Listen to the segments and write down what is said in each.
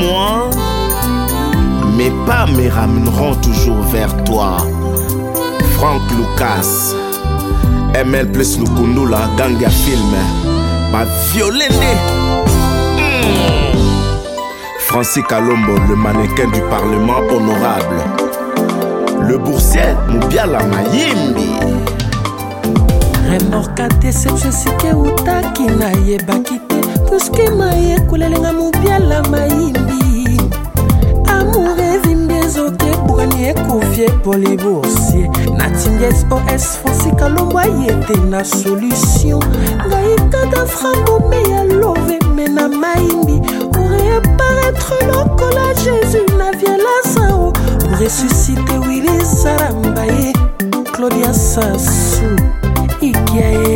moi, mes pas me ramèneront toujours vers toi. Franck Lucas, ML plus Nukunula la ganga film, m'a violée. Hmm. Francis Kalombo, le mannequin du Parlement honorable. Le boursier, Moubiala Mayimbi. remorka te qui pas tuske mayekulalenga mobiala mayimbi amour ezimbi ezoki ebukani ekufie poli boursie natingi sos francika lombwa yete na solution ngai kaka frabome ya love me na mayimbi reparaitre lokola jésus na viela sao resuscite wili zaramba ye claudia sasu ikiae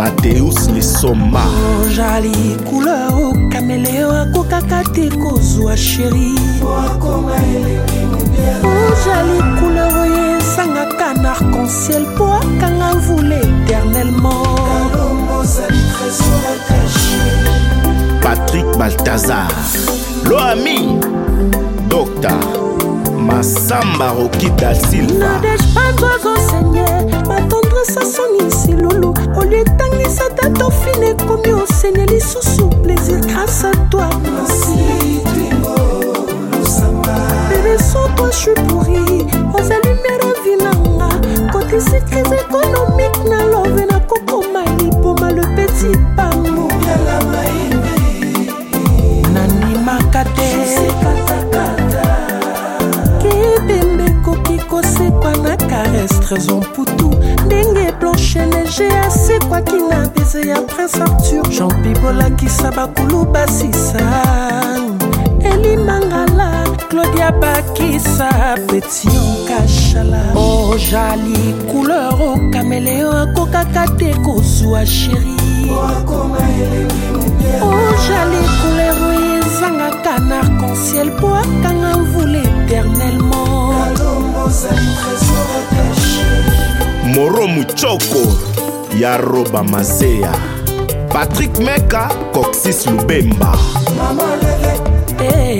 mateus lisoma ozali couleur okameleo akokaka te kozwa sheri ozali couleur oyo ezangaka na arc-en-ciel mpo akanga vule éternellement patrik baltazar loami doctar masamba rokita silvaadejpadwagosenye batendresa soni silulu olio etangisa ta tofine ekomi osene lisusu plaisir grâce a toi trésor mputu ndenge planche nege asikwaki na bise ya prince arthur jean pibolakisa bakulu basisa elimangala claudia bakisa petion kashala o oh, jali couleur okameleo akokaka te kozwa sheri oh, oh jali couleur un arc-en-ciel pour atteindre un vol éternellement. Moro Muchoko, Yaroba Mazea, Patrick Meka, Coxis Lubemba. Maman, eh, hey.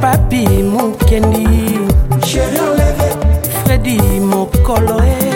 papi mokendi fredi mokolo e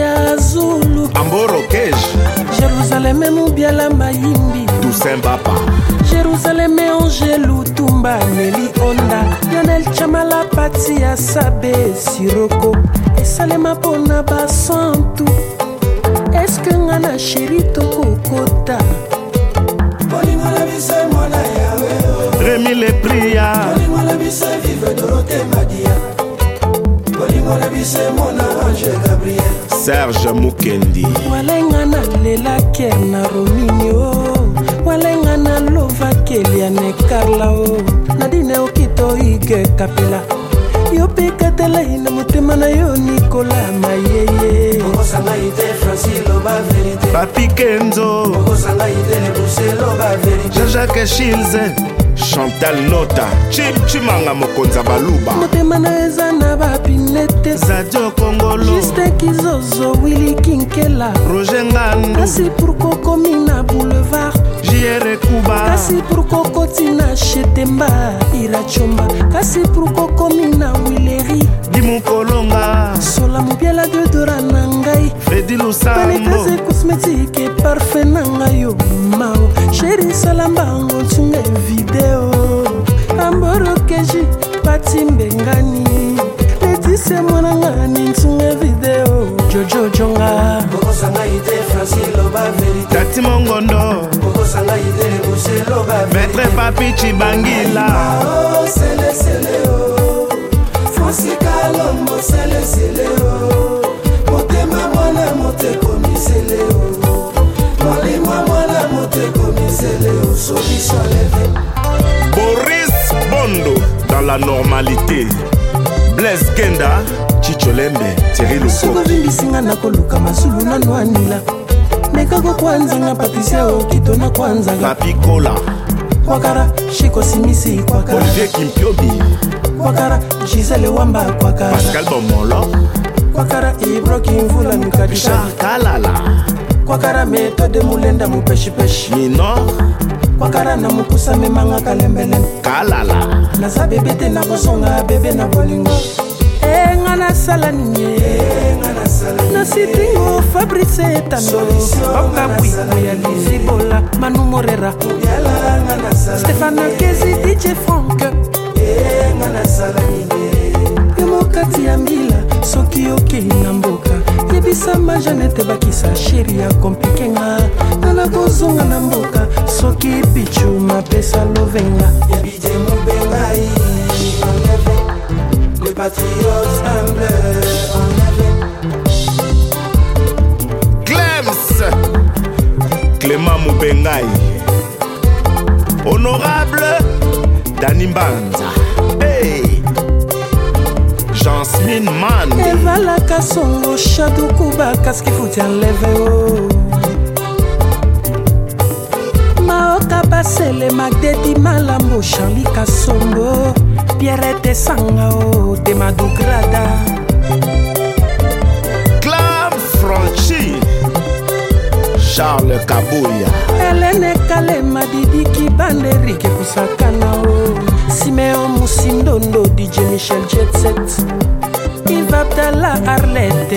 mboro kege jérusaleme mobiala mayimbi toussaint bapa jérusaleme angelu tumba neli onda lionel chamala pati ya sabe siroko esalema mpona basantu eske nga na sheri tokokota bolingo na biso emona yawe oh. remi lepriya bolingo na biso vive dorote madia serge mukendi walenga nalelaki na romini o walenga nalovaki eliane karla o nadine okito ige kapela yo mpe katalai na motema na yo nikola mayeye papi kenzo jean-jacques shilze chantal nota cimanga mokonza baluba motema na eza na bapine te zadio kongoloistekizozo wili kinkela roger ngandu asi pourko komi na boulevard jr kuba kasi pourko koti na shetemba iracomba kasi pourko komi na wileri dimukolonga sola mobiala deodora na ngai fredi lusambopanekase cosmétique parfum na ngai yo mao sheri sala mbango ntunga evibe batimbengani letise mwananga nintsunga video jojojonga tati mongondo maître papi cibangila oh, oh. oh. motema mwana motekomisele molimo mwana motekomisele osobiso leve vers la normalité blaise genda chicholembe teri lokosobobimbisinga nakoluka masulu nano anila mekako kwanzanga patricia okito na kwanzanga papikola kwakara shikosimisi kwakara olivier kimpiobi kwakara gisele wamba kwakara pascal bomolo kwakara ibroki mvula mikadisha richard kalala kwakara metode mulenda mupeshipeshi minor wakara na mokusa memangaka lembele kalala naza bebe te nakozonga bebe na bolingo enga nasala nini e nasitingo fabrice etanobokabwiko ya lizibola manu morera stefana kezi dj frank e yomokati ya mbila soki okei na janete bakisa sheri ya komplikenga tala kozonga na mboka soki pichu mapesa lovenga ebide mobengai le patriote humble glems clément mobengai honorable dani mbanza jasmin man ezalaka songo shaduku bakaski futi ya leve o oh. maoka basele magdedi malambo charli kasombo pierrete sanga o oh, temadugrada clave franchi charles kabuya elene kalema didiki banderike pusakana o oh. Simeon Musim Dondo DJ Michel Jet Set Yves Abdallah Arlette